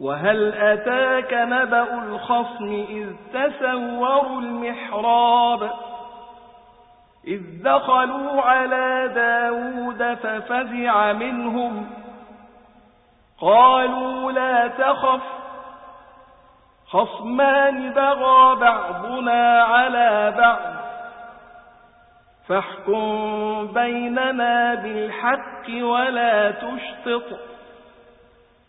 وهل أتاك نبأ الخصم إذ تسوروا المحراب إذ دخلوا على داود ففزع منهم قالوا لا تخف خصمان بغى بعضنا على بعض فاحكم بيننا بالحق ولا تشطط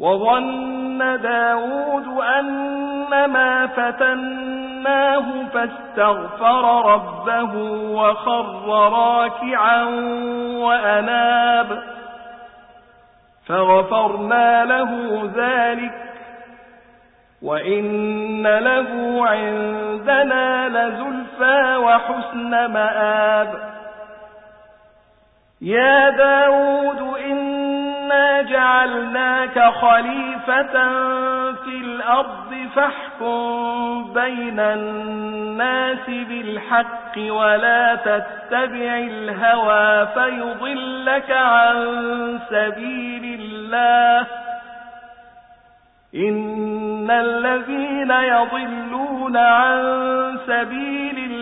وظن داود أنما فتناه فاستغفر ربه وخر راكعا وأناب فغفرنا له ذلك وإن له عندنا لزلفى وحسن مآب. يا داود إنا جعلناك خليفة في الأرض فاحكم بين الناس بالحق ولا تتبع الهوى فيضلك عن سبيل الله إن الذين يضلون عن سبيل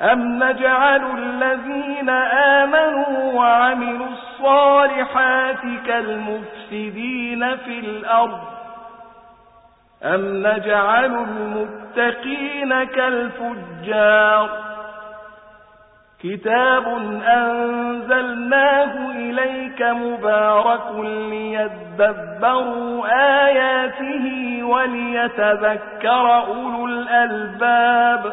أم نجعل الذين آمنوا وعملوا الصالحات كالمفسدين في الأرض أم نجعل المتقين كالفجار كتاب أنزلناه إليك مبارك ليدبروا آياته وليتذكر أولو الألباب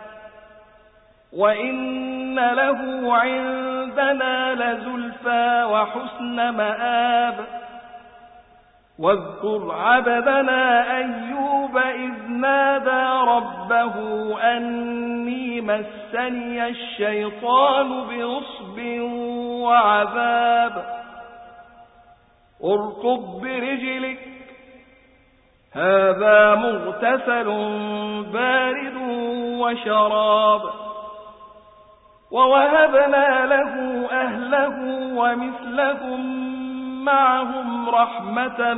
وإن له عندنا لزلفى وحسن مآب واذكر عبدنا أيوب إذ نادى ربه أني مسني الشيطان بنصب وعذاب اركض برجلك هذا مغتسل بارد وشراب ووهبنا له أهله ومثلهم معهم رحمة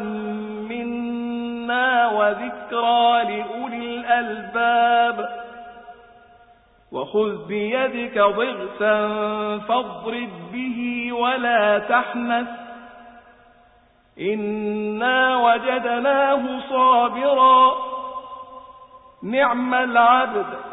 منا وذكرى لأولي الألباب. وخذ بيدك ضغثا فاضرب به ولا تحنث. إنا وجدناه صابرا. نعم العبد.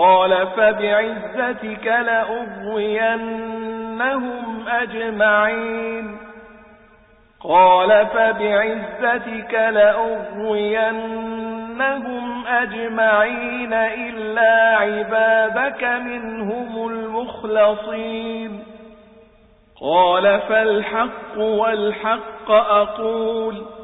قال فبعزتك لأغوينهم أجمعين. قال فبعزتك لأغوينهم أجمعين إلا عبادك منهم المخلصين. قال فالحق والحق أقول.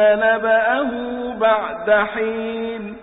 نبأه بعد حين.